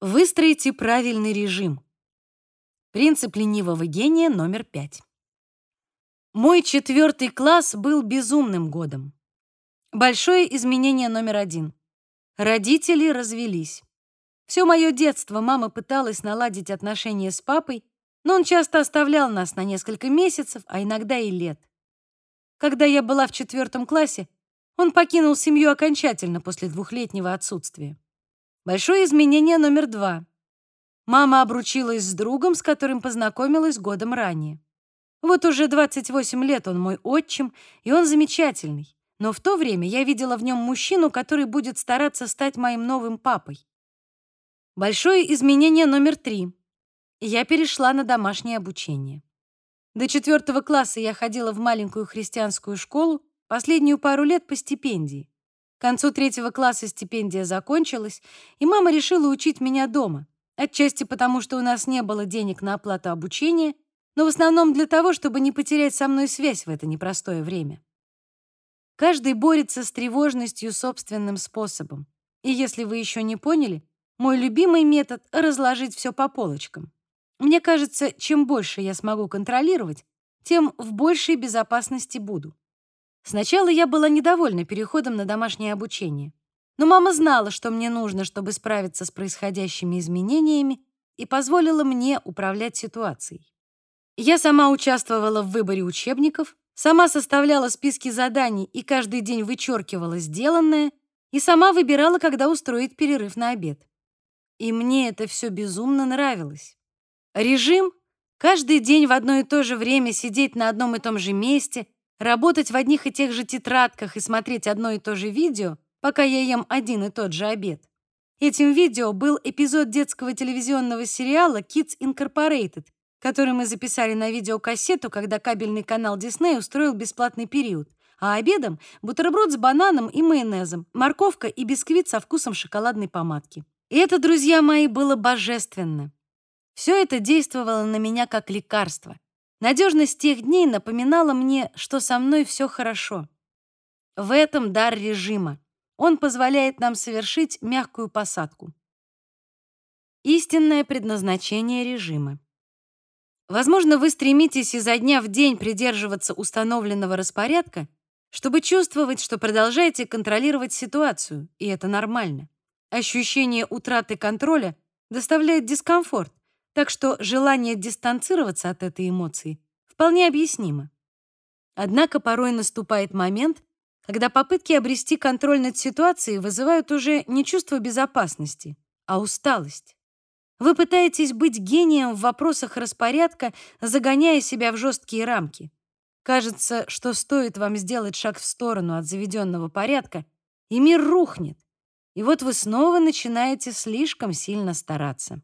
Выстроите правильный режим. Принцип ленивого гения номер пять. Мой четвертый класс был безумным годом. Большое изменение номер один. Родители развелись. Все мое детство мама пыталась наладить отношения с папой, но он часто оставлял нас на несколько месяцев, а иногда и лет. Когда я была в четвертом классе, он покинул семью окончательно после двухлетнего отсутствия. Большое изменение номер два. Мама обручилась с другом, с которым познакомилась годом ранее. Вот уже 28 лет он мой отчим, и он замечательный. Но в то время я видела в нем мужчину, который будет стараться стать моим новым папой. Большое изменение номер три. Я перешла на домашнее обучение. До четвертого класса я ходила в маленькую христианскую школу, последнюю пару лет по стипендии. К концу третьего класса стипендия закончилась, и мама решила учить меня дома. Отчасти потому, что у нас не было денег на оплату обучения, но в основном для того, чтобы не потерять со мной связь в это непростое время. Каждый борется с тревожностью собственным способом. И если вы еще не поняли, мой любимый метод — разложить все по полочкам. Мне кажется, чем больше я смогу контролировать, тем в большей безопасности буду. Сначала я была недовольна переходом на домашнее обучение. Но мама знала, что мне нужно, чтобы справиться с происходящими изменениями, и позволила мне управлять ситуацией. Я сама участвовала в выборе учебников, сама составляла списки заданий и каждый день вычеркивала сделанное, и сама выбирала, когда устроить перерыв на обед. И мне это все безумно нравилось. Режим — каждый день в одно и то же время сидеть на одном и том же месте, работать в одних и тех же тетрадках и смотреть одно и то же видео, пока я ем один и тот же обед. Этим видео был эпизод детского телевизионного сериала Kids Incorporated, который мы записали на видеокассету, когда кабельный канал Disney устроил бесплатный период. А обедом — бутерброд с бананом и майонезом, морковка и бисквит со вкусом шоколадной помадки. И это, друзья мои, было божественно. Все это действовало на меня как лекарство. Надежность тех дней напоминала мне, что со мной все хорошо. В этом дар режима. Он позволяет нам совершить мягкую посадку. Истинное предназначение режима. Возможно, вы стремитесь изо дня в день придерживаться установленного распорядка, чтобы чувствовать, что продолжаете контролировать ситуацию, и это нормально. Ощущение утраты контроля доставляет дискомфорт, так что желание дистанцироваться от этой эмоции вполне объяснимо. Однако порой наступает момент, когда попытки обрести контроль над ситуацией вызывают уже не чувство безопасности, а усталость. Вы пытаетесь быть гением в вопросах распорядка, загоняя себя в жесткие рамки. Кажется, что стоит вам сделать шаг в сторону от заведенного порядка, и мир рухнет, и вот вы снова начинаете слишком сильно стараться.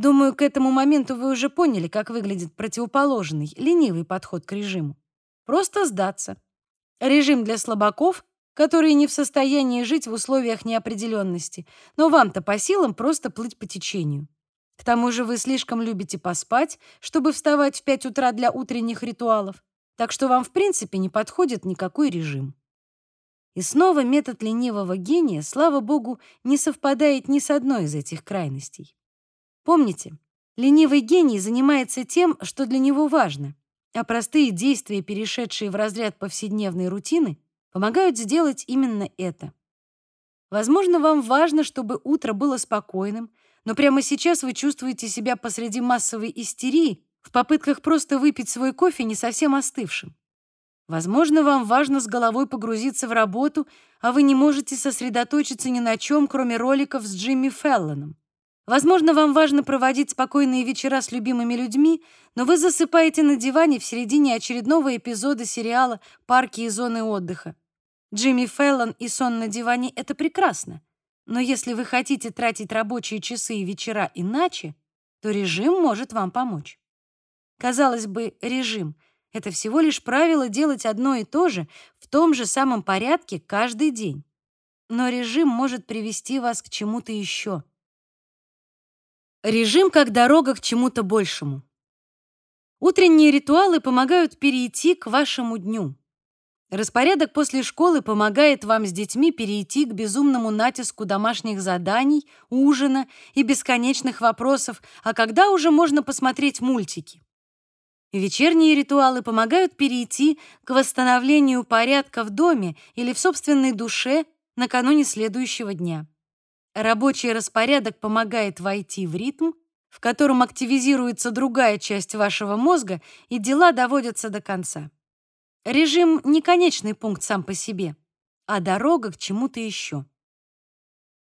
Думаю, к этому моменту вы уже поняли, как выглядит противоположный, ленивый подход к режиму. Просто сдаться. Режим для слабаков, которые не в состоянии жить в условиях неопределенности, но вам-то по силам просто плыть по течению. К тому же вы слишком любите поспать, чтобы вставать в 5 утра для утренних ритуалов, так что вам в принципе не подходит никакой режим. И снова метод ленивого гения, слава богу, не совпадает ни с одной из этих крайностей. Помните, ленивый гений занимается тем, что для него важно, а простые действия, перешедшие в разряд повседневной рутины, помогают сделать именно это. Возможно, вам важно, чтобы утро было спокойным, но прямо сейчас вы чувствуете себя посреди массовой истерии в попытках просто выпить свой кофе не совсем остывшим. Возможно, вам важно с головой погрузиться в работу, а вы не можете сосредоточиться ни на чем, кроме роликов с Джимми Феллоном. Возможно, вам важно проводить спокойные вечера с любимыми людьми, но вы засыпаете на диване в середине очередного эпизода сериала «Парки и зоны отдыха». Джимми Феллон и сон на диване — это прекрасно. Но если вы хотите тратить рабочие часы и вечера иначе, то режим может вам помочь. Казалось бы, режим — это всего лишь правило делать одно и то же в том же самом порядке каждый день. Но режим может привести вас к чему-то еще. Режим как дорога к чему-то большему. Утренние ритуалы помогают перейти к вашему дню. Распорядок после школы помогает вам с детьми перейти к безумному натиску домашних заданий, ужина и бесконечных вопросов, а когда уже можно посмотреть мультики. Вечерние ритуалы помогают перейти к восстановлению порядка в доме или в собственной душе накануне следующего дня. Рабочий распорядок помогает войти в ритм, в котором активизируется другая часть вашего мозга, и дела доводятся до конца. Режим не конечный пункт сам по себе, а дорога к чему-то еще.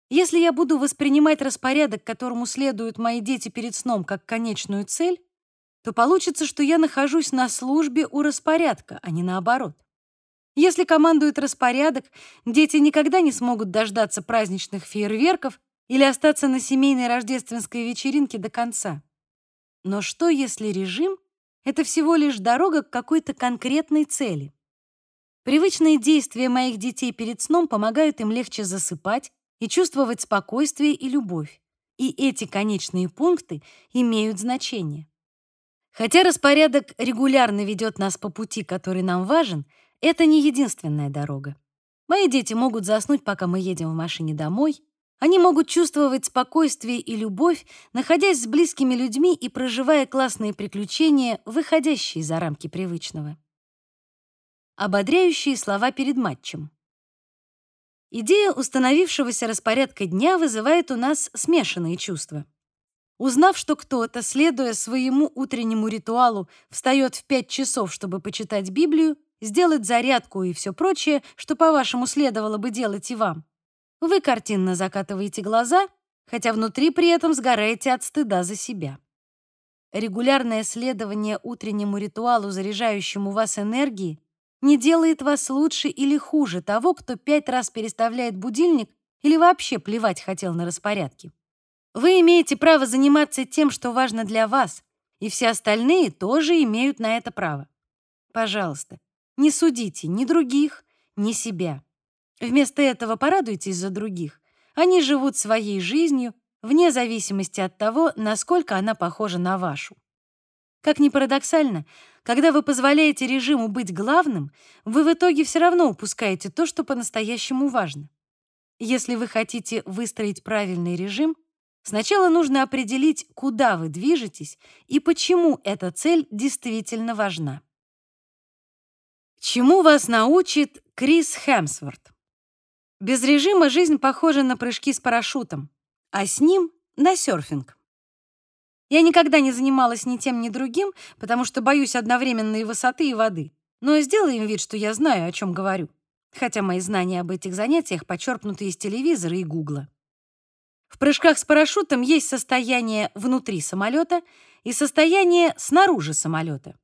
Если я буду воспринимать распорядок, которому следуют мои дети перед сном, как конечную цель, то получится, что я нахожусь на службе у распорядка, а не наоборот. Если командует распорядок, дети никогда не смогут дождаться праздничных фейерверков или остаться на семейной рождественской вечеринке до конца. Но что, если режим — это всего лишь дорога к какой-то конкретной цели. Привычные действия моих детей перед сном помогают им легче засыпать и чувствовать спокойствие и любовь. И эти конечные пункты имеют значение. Хотя распорядок регулярно ведет нас по пути, который нам важен, это не единственная дорога. Мои дети могут заснуть, пока мы едем в машине домой, они могут чувствовать спокойствие и любовь, находясь с близкими людьми и проживая классные приключения, выходящие за рамки привычного. Ободряющие слова перед матчем. Идея установившегося распорядка дня вызывает у нас смешанные чувства. Узнав, что кто-то, следуя своему утреннему ритуалу, встает в пять часов, чтобы почитать Библию, сделать зарядку и все прочее, что, по-вашему, следовало бы делать и вам, вы картинно закатываете глаза, хотя внутри при этом сгораете от стыда за себя. Регулярное следование утреннему ритуалу, заряжающему вас энергией, не делает вас лучше или хуже того, кто пять раз переставляет будильник или вообще плевать хотел на распорядки. Вы имеете право заниматься тем, что важно для вас, и все остальные тоже имеют на это право. Пожалуйста, не судите ни других, ни себя. Вместо этого порадуйтесь за других. Они живут своей жизнью вне зависимости от того, насколько она похожа на вашу. Как ни парадоксально, когда вы позволяете режиму быть главным, вы в итоге все равно упускаете то, что по-настоящему важно. Если вы хотите выстроить правильный режим, сначала нужно определить, куда вы движетесь и почему эта цель действительно важна. Чему вас научит Крис Хемсворт? Без режима жизнь похожа на прыжки с парашютом, а с ним — на серфинг. Я никогда не занималась ни тем, ни другим, потому что боюсь одновременно и высоты, и воды. Но сделаем вид, что я знаю, о чем говорю. Хотя мои знания об этих занятиях почерпнуты из телевизора и гугла. В прыжках с парашютом есть состояние внутри самолета и состояние снаружи самолета.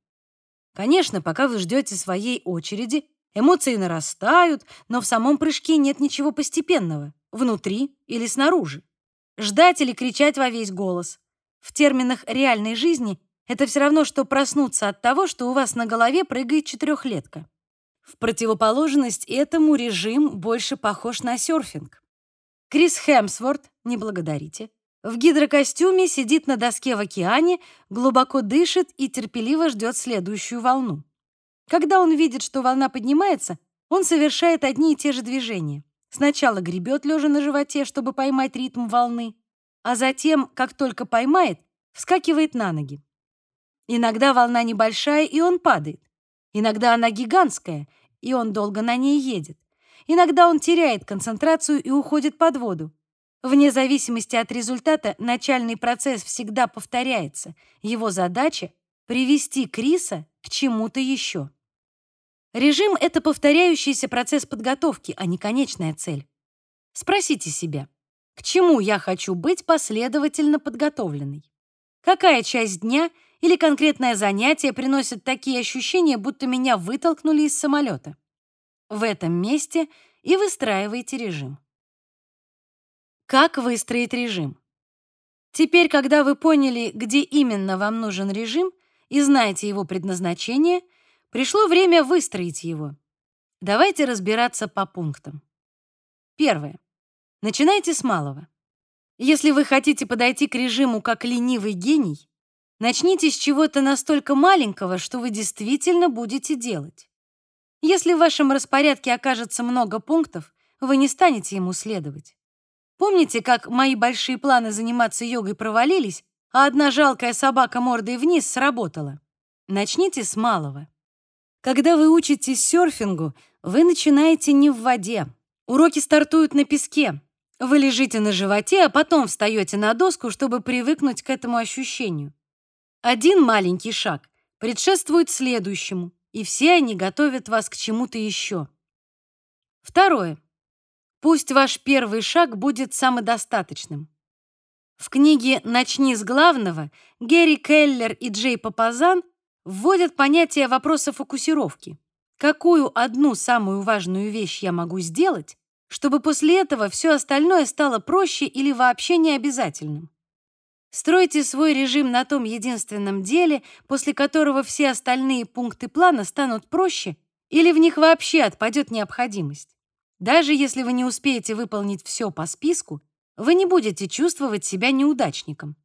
Конечно, пока вы ждете своей очереди, Эмоции нарастают, но в самом прыжке нет ничего постепенного, внутри или снаружи. Ждать или кричать во весь голос. В терминах реальной жизни это все равно, что проснуться от того, что у вас на голове прыгает четырехлетка. В противоположность этому режим больше похож на серфинг. Крис Хемсворт, не благодарите, в гидрокостюме сидит на доске в океане, глубоко дышит и терпеливо ждет следующую волну. Когда он видит, что волна поднимается, он совершает одни и те же движения. Сначала гребет лежа на животе, чтобы поймать ритм волны, а затем, как только поймает, вскакивает на ноги. Иногда волна небольшая, и он падает. Иногда она гигантская, и он долго на ней едет. Иногда он теряет концентрацию и уходит под воду. Вне зависимости от результата начальный процесс всегда повторяется. Его задача — привести Криса к чему-то еще. Режим — это повторяющийся процесс подготовки, а не конечная цель. Спросите себя, к чему я хочу быть последовательно подготовленной? Какая часть дня или конкретное занятие приносит такие ощущения, будто меня вытолкнули из самолета? В этом месте и выстраивайте режим. Как выстроить режим? Теперь, когда вы поняли, где именно вам нужен режим и знаете его предназначение — Пришло время выстроить его. Давайте разбираться по пунктам. Первое. Начинайте с малого. Если вы хотите подойти к режиму как ленивый гений, начните с чего-то настолько маленького, что вы действительно будете делать. Если в вашем распорядке окажется много пунктов, вы не станете ему следовать. Помните, как мои большие планы заниматься йогой провалились, а одна жалкая собака мордой вниз сработала? Начните с малого. Когда вы учитесь серфингу, вы начинаете не в воде. Уроки стартуют на песке. Вы лежите на животе, а потом встаете на доску, чтобы привыкнуть к этому ощущению. Один маленький шаг предшествует следующему, и все они готовят вас к чему-то еще. Второе. Пусть ваш первый шаг будет самодостаточным. В книге «Начни с главного» Герри Келлер и Джей Папазан вводят понятие вопроса фокусировки. Какую одну самую важную вещь я могу сделать, чтобы после этого все остальное стало проще или вообще не обязательным? Стройте свой режим на том единственном деле, после которого все остальные пункты плана станут проще или в них вообще отпадет необходимость. Даже если вы не успеете выполнить все по списку, вы не будете чувствовать себя неудачником.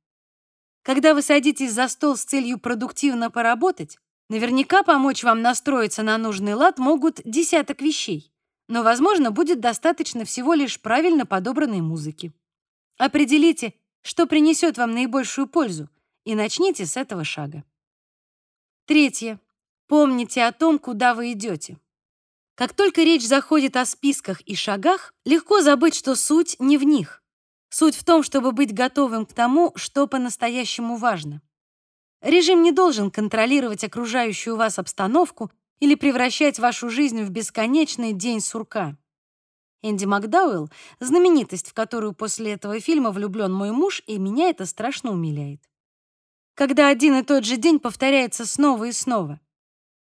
Когда вы садитесь за стол с целью продуктивно поработать, наверняка помочь вам настроиться на нужный лад могут десяток вещей, но, возможно, будет достаточно всего лишь правильно подобранной музыки. Определите, что принесет вам наибольшую пользу, и начните с этого шага. Третье. Помните о том, куда вы идете. Как только речь заходит о списках и шагах, легко забыть, что суть не в них. Суть в том, чтобы быть готовым к тому, что по-настоящему важно. Режим не должен контролировать окружающую вас обстановку или превращать вашу жизнь в бесконечный день сурка. Энди Макдауэлл — знаменитость, в которую после этого фильма влюблен мой муж, и меня это страшно умиляет. Когда один и тот же день повторяется снова и снова —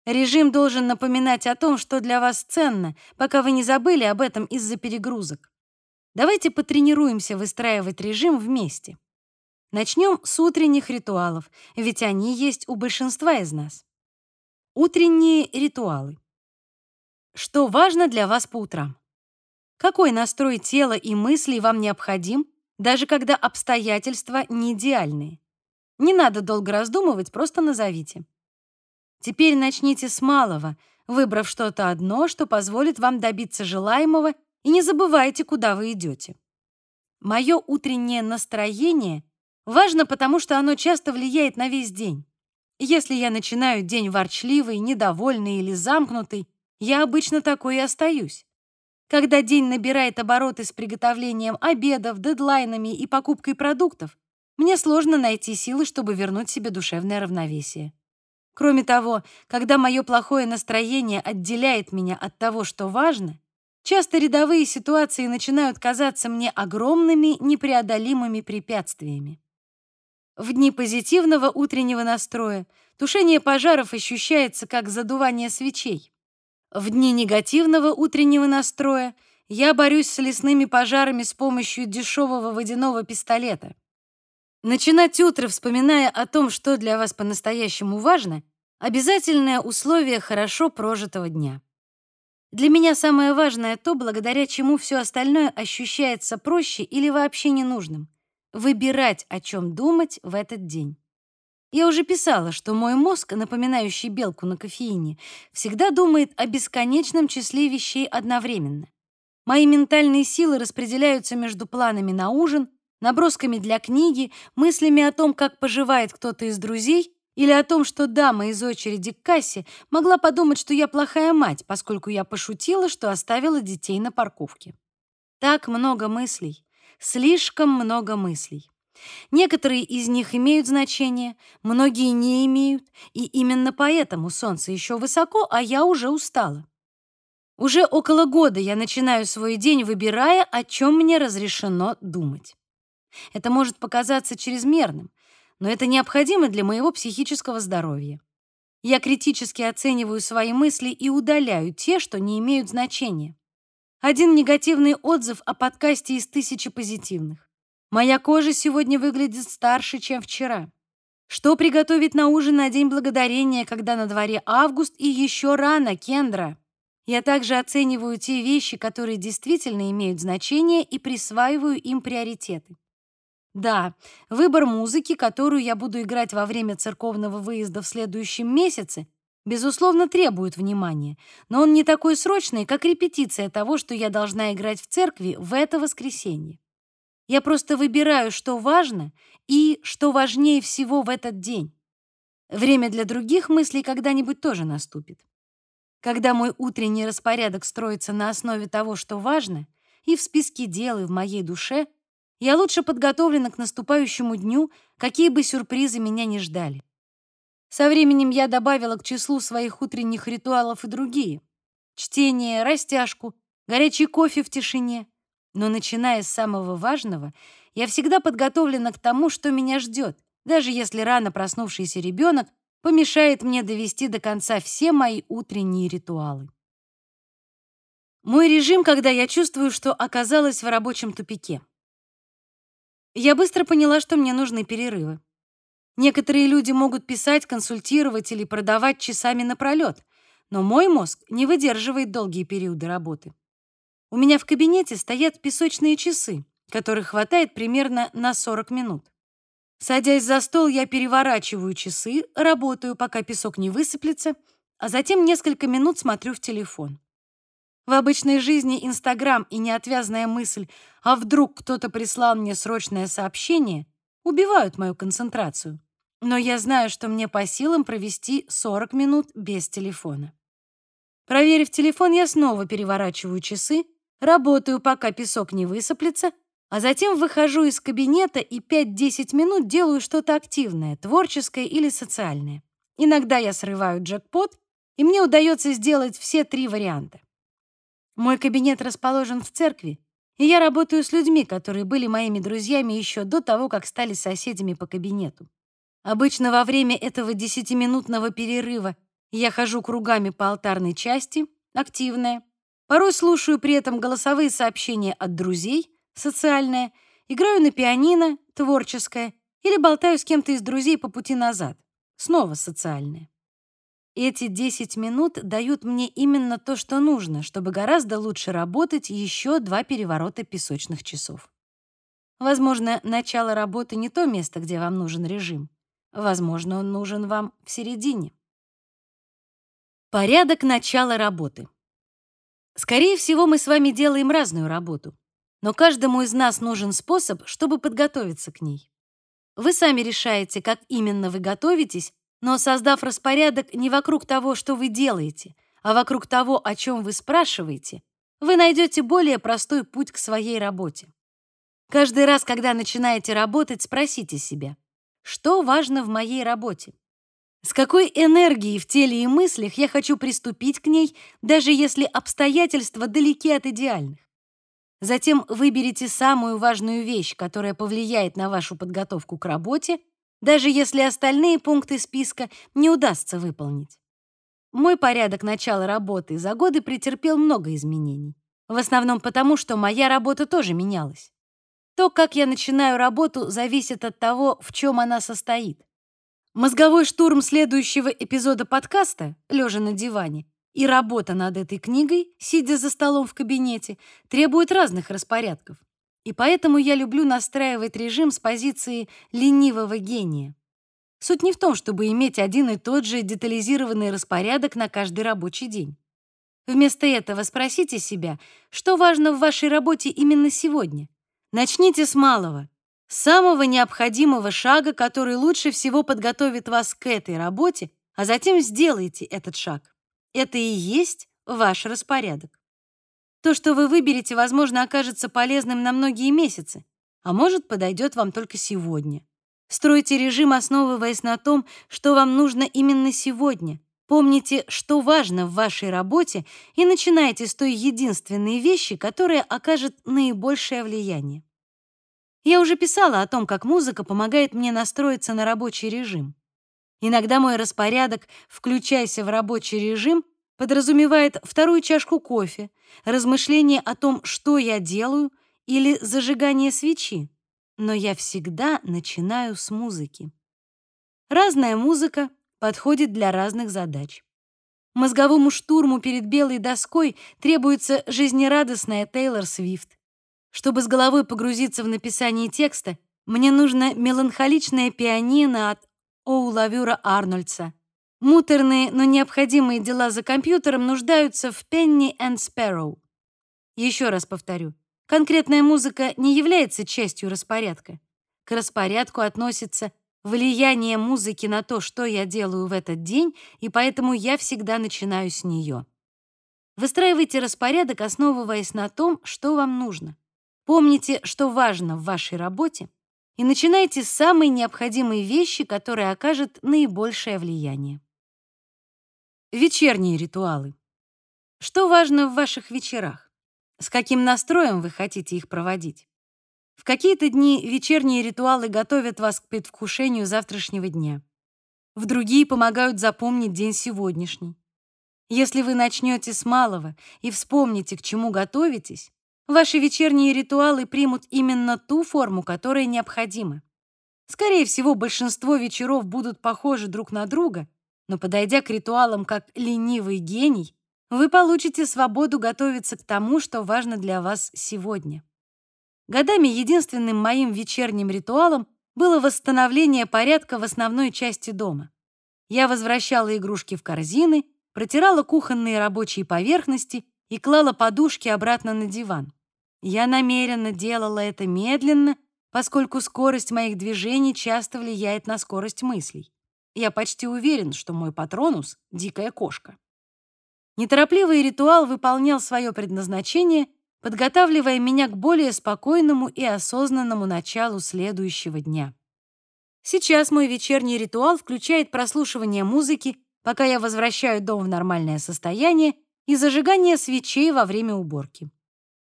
Режим должен напоминать о том, что для вас ценно, пока вы не забыли об этом из-за перегрузок. Давайте потренируемся выстраивать режим вместе. Начнем с утренних ритуалов, ведь они есть у большинства из нас. Утренние ритуалы. Что важно для вас по утрам? Какой настрой тела и мыслей вам необходим, даже когда обстоятельства не идеальные? Не надо долго раздумывать, просто назовите. Теперь начните с малого, выбрав что-то одно, что позволит вам добиться желаемого, и не забывайте, куда вы идете. Мое утреннее настроение важно, потому что оно часто влияет на весь день. Если я начинаю день ворчливый, недовольный или замкнутый, я обычно такой и остаюсь. Когда день набирает обороты с приготовлением обедов, дедлайнами и покупкой продуктов, мне сложно найти силы, чтобы вернуть себе душевное равновесие. Кроме того, когда мое плохое настроение отделяет меня от того, что важно, часто рядовые ситуации начинают казаться мне огромными, непреодолимыми препятствиями. В дни позитивного утреннего настроя тушение пожаров ощущается как задувание свечей. В дни негативного утреннего настроя я борюсь с лесными пожарами с помощью дешевого водяного пистолета. Начинать утро, вспоминая о том, что для вас по-настоящему важно, обязательное условие хорошо прожитого дня. Для меня самое важное то, благодаря чему все остальное ощущается проще или вообще ненужным. Выбирать, о чем думать в этот день. Я уже писала, что мой мозг, напоминающий белку на кофеине, всегда думает о бесконечном числе вещей одновременно. Мои ментальные силы распределяются между планами на ужин, набросками для книги, мыслями о том, как поживает кто-то из друзей, или о том, что дама из очереди к кассе могла подумать, что я плохая мать, поскольку я пошутила, что оставила детей на парковке. Так много мыслей, слишком много мыслей. Некоторые из них имеют значение, многие не имеют, и именно поэтому солнце еще высоко, а я уже устала. Уже около года я начинаю свой день, выбирая, о чем мне разрешено думать. Это может показаться чрезмерным, но это необходимо для моего психического здоровья. Я критически оцениваю свои мысли и удаляю те, что не имеют значения. Один негативный отзыв о подкасте из тысячи позитивных. Моя кожа сегодня выглядит старше, чем вчера. Что приготовить на ужин на День Благодарения, когда на дворе август и еще рано, Кендра? Я также оцениваю те вещи, которые действительно имеют значение, и присваиваю им приоритеты. Да, выбор музыки, которую я буду играть во время церковного выезда в следующем месяце, безусловно, требует внимания, но он не такой срочный, как репетиция того, что я должна играть в церкви в это воскресенье. Я просто выбираю, что важно и что важнее всего в этот день. Время для других мыслей когда-нибудь тоже наступит. Когда мой утренний распорядок строится на основе того, что важно, и в списке дел, и в моей душе, я лучше подготовлена к наступающему дню, какие бы сюрпризы меня не ждали. Со временем я добавила к числу своих утренних ритуалов и другие. Чтение, растяжку, горячий кофе в тишине. Но начиная с самого важного, я всегда подготовлена к тому, что меня ждет, даже если рано проснувшийся ребенок помешает мне довести до конца все мои утренние ритуалы. Мой режим, когда я чувствую, что оказалась в рабочем тупике. Я быстро поняла, что мне нужны перерывы. Некоторые люди могут писать, консультировать или продавать часами напролет, но мой мозг не выдерживает долгие периоды работы. У меня в кабинете стоят песочные часы, которых хватает примерно на 40 минут. Садясь за стол, я переворачиваю часы, работаю, пока песок не высыплется, а затем несколько минут смотрю в телефон. В обычной жизни Инстаграм и неотвязная мысль «а вдруг кто-то прислал мне срочное сообщение» убивают мою концентрацию. Но я знаю, что мне по силам провести 40 минут без телефона. Проверив телефон, я снова переворачиваю часы, работаю, пока песок не высыплется, а затем выхожу из кабинета и 5-10 минут делаю что-то активное, творческое или социальное. Иногда я срываю джекпот, и мне удается сделать все три варианта. Мой кабинет расположен в церкви, и я работаю с людьми, которые были моими друзьями еще до того, как стали соседями по кабинету. Обычно во время этого десятиминутного перерыва я хожу кругами по алтарной части, активная. Порой слушаю при этом голосовые сообщения от друзей, социальное, играю на пианино, творческое, или болтаю с кем-то из друзей по пути назад, снова социальное. Эти 10 минут дают мне именно то, что нужно, чтобы гораздо лучше работать еще два переворота песочных часов. Возможно, начало работы не то место, где вам нужен режим. Возможно, он нужен вам в середине. Порядок начала работы. Скорее всего, мы с вами делаем разную работу но каждому из нас нужен способ, чтобы подготовиться к ней. Вы сами решаете, как именно вы готовитесь, но создав распорядок не вокруг того, что вы делаете, а вокруг того, о чем вы спрашиваете, вы найдете более простой путь к своей работе. Каждый раз, когда начинаете работать, спросите себя, что важно в моей работе? С какой энергией в теле и мыслях я хочу приступить к ней, даже если обстоятельства далеки от идеальных? Затем выберите самую важную вещь, которая повлияет на вашу подготовку к работе, даже если остальные пункты списка не удастся выполнить. Мой порядок начала работы за годы претерпел много изменений. В основном потому, что моя работа тоже менялась. То, как я начинаю работу, зависит от того, в чем она состоит. Мозговой штурм следующего эпизода подкаста, лежа на диване, и работа над этой книгой, сидя за столом в кабинете, требует разных распорядков. И поэтому я люблю настраивать режим с позиции ленивого гения. Суть не в том, чтобы иметь один и тот же детализированный распорядок на каждый рабочий день. Вместо этого спросите себя, что важно в вашей работе именно сегодня. Начните с малого, самого необходимого шага, который лучше всего подготовит вас к этой работе, а затем сделайте этот шаг. Это и есть ваш распорядок. То, что вы выберете, возможно, окажется полезным на многие месяцы, а может, подойдет вам только сегодня. Стройте режим, основываясь на том, что вам нужно именно сегодня. Помните, что важно в вашей работе, и начинайте с той единственной вещи, которая окажет наибольшее влияние. Я уже писала о том, как музыка помогает мне настроиться на рабочий режим. Иногда мой распорядок «включайся в рабочий режим» подразумевает вторую чашку кофе, размышление о том, что я делаю, или зажигание свечи. Но я всегда начинаю с музыки. Разная музыка подходит для разных задач. Мозговому штурму перед белой доской требуется жизнерадостная Тейлор Свифт. Чтобы с головой погрузиться в написание текста, мне нужно меланхоличное пианино от Оу Лавюра Арнольдса, Муторные, но необходимые дела за компьютером нуждаются в Penny and Sparrow. Еще раз повторю, конкретная музыка не является частью распорядка. К распорядку относится влияние музыки на то, что я делаю в этот день, и поэтому я всегда начинаю с нее. Выстраивайте распорядок, основываясь на том, что вам нужно. Помните, что важно в вашей работе, и начинайте с самой необходимой вещи, которая окажет наибольшее влияние. Вечерние ритуалы. Что важно в ваших вечерах? С каким настроем вы хотите их проводить? В какие-то дни вечерние ритуалы готовят вас к предвкушению завтрашнего дня. В другие помогают запомнить день сегодняшний. Если вы начнете с малого и вспомните, к чему готовитесь, ваши вечерние ритуалы примут именно ту форму, которая необходима. Скорее всего, большинство вечеров будут похожи друг на друга, но подойдя к ритуалам как ленивый гений, вы получите свободу готовиться к тому, что важно для вас сегодня. Годами единственным моим вечерним ритуалом было восстановление порядка в основной части дома. Я возвращала игрушки в корзины, протирала кухонные рабочие поверхности и клала подушки обратно на диван. Я намеренно делала это медленно, поскольку скорость моих движений часто влияет на скорость мыслей. Я почти уверен, что мой патронус — дикая кошка. Неторопливый ритуал выполнял свое предназначение, подготавливая меня к более спокойному и осознанному началу следующего дня. Сейчас мой вечерний ритуал включает прослушивание музыки, пока я возвращаю дом в нормальное состояние, и зажигание свечей во время уборки.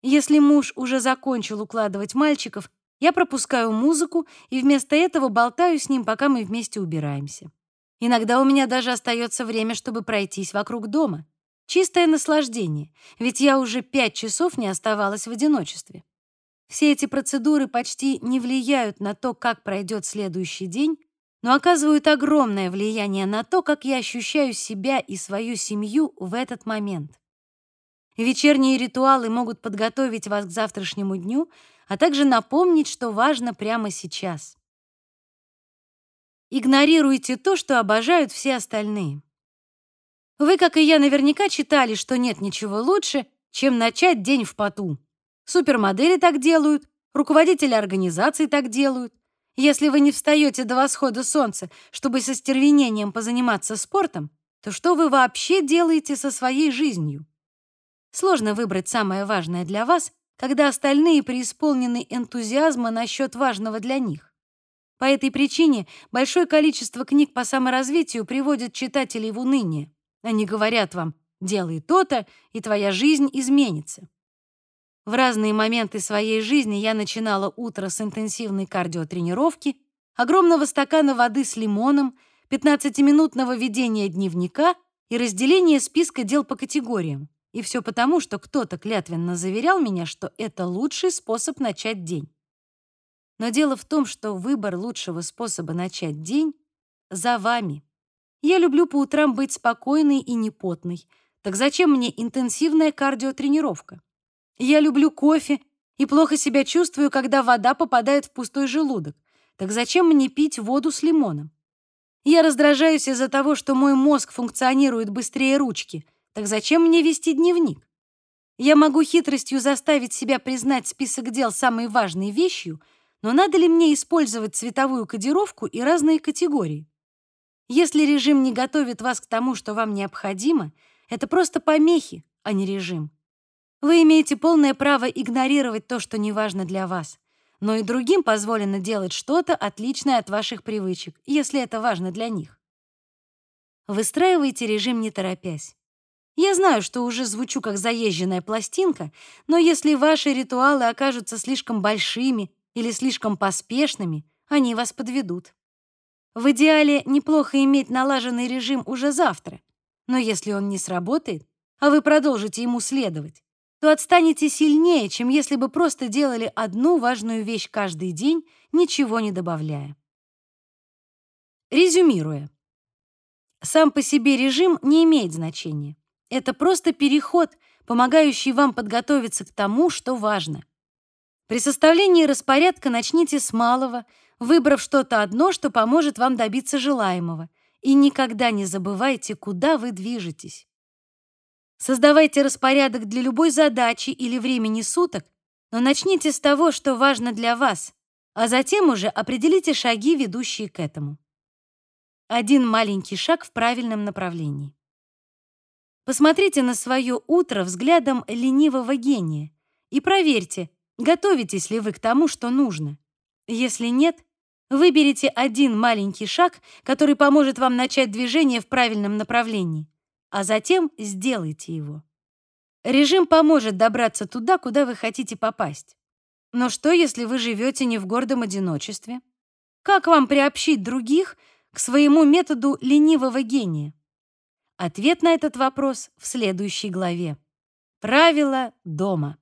Если муж уже закончил укладывать мальчиков, я пропускаю музыку и вместо этого болтаю с ним, пока мы вместе убираемся. Иногда у меня даже остается время, чтобы пройтись вокруг дома. Чистое наслаждение, ведь я уже пять часов не оставалась в одиночестве. Все эти процедуры почти не влияют на то, как пройдет следующий день, но оказывают огромное влияние на то, как я ощущаю себя и свою семью в этот момент. Вечерние ритуалы могут подготовить вас к завтрашнему дню, а также напомнить, что важно прямо сейчас. Игнорируйте то, что обожают все остальные. Вы, как и я, наверняка читали, что нет ничего лучше, чем начать день в поту. Супермодели так делают, руководители организаций так делают. Если вы не встаете до восхода солнца, чтобы со стервенением позаниматься спортом, то что вы вообще делаете со своей жизнью? Сложно выбрать самое важное для вас, когда остальные преисполнены энтузиазма насчет важного для них. По этой причине большое количество книг по саморазвитию приводит читателей в уныние. Они говорят вам «делай то-то, и твоя жизнь изменится». В разные моменты своей жизни я начинала утро с интенсивной кардиотренировки, огромного стакана воды с лимоном, 15-минутного ведения дневника и разделения списка дел по категориям. И все потому, что кто-то клятвенно заверял меня, что это лучший способ начать день. Но дело в том, что выбор лучшего способа начать день за вами. Я люблю по утрам быть спокойной и непотной. Так зачем мне интенсивная кардиотренировка? Я люблю кофе и плохо себя чувствую, когда вода попадает в пустой желудок. Так зачем мне пить воду с лимоном? Я раздражаюсь из-за того, что мой мозг функционирует быстрее ручки. Так зачем мне вести дневник? Я могу хитростью заставить себя признать список дел самой важной вещью, но надо ли мне использовать цветовую кодировку и разные категории? Если режим не готовит вас к тому, что вам необходимо, это просто помехи, а не режим. Вы имеете полное право игнорировать то, что не важно для вас, но и другим позволено делать что-то отличное от ваших привычек, если это важно для них. Выстраивайте режим не торопясь. Я знаю, что уже звучу как заезженная пластинка, но если ваши ритуалы окажутся слишком большими или слишком поспешными, они вас подведут. В идеале неплохо иметь налаженный режим уже завтра, но если он не сработает, а вы продолжите ему следовать, то отстанете сильнее, чем если бы просто делали одну важную вещь каждый день, ничего не добавляя. Резюмируя. Сам по себе режим не имеет значения. Это просто переход, помогающий вам подготовиться к тому, что важно. При составлении распорядка начните с малого, выбрав что-то одно, что поможет вам добиться желаемого, и никогда не забывайте, куда вы движетесь. Создавайте распорядок для любой задачи или времени суток, но начните с того, что важно для вас, а затем уже определите шаги, ведущие к этому. Один маленький шаг в правильном направлении. Посмотрите на свое утро взглядом ленивого гения и проверьте, готовитесь ли вы к тому, что нужно. Если нет, выберите один маленький шаг, который поможет вам начать движение в правильном направлении, а затем сделайте его. Режим поможет добраться туда, куда вы хотите попасть. Но что, если вы живете не в гордом одиночестве? Как вам приобщить других к своему методу ленивого гения? Ответ на этот вопрос в следующей главе. Правила дома.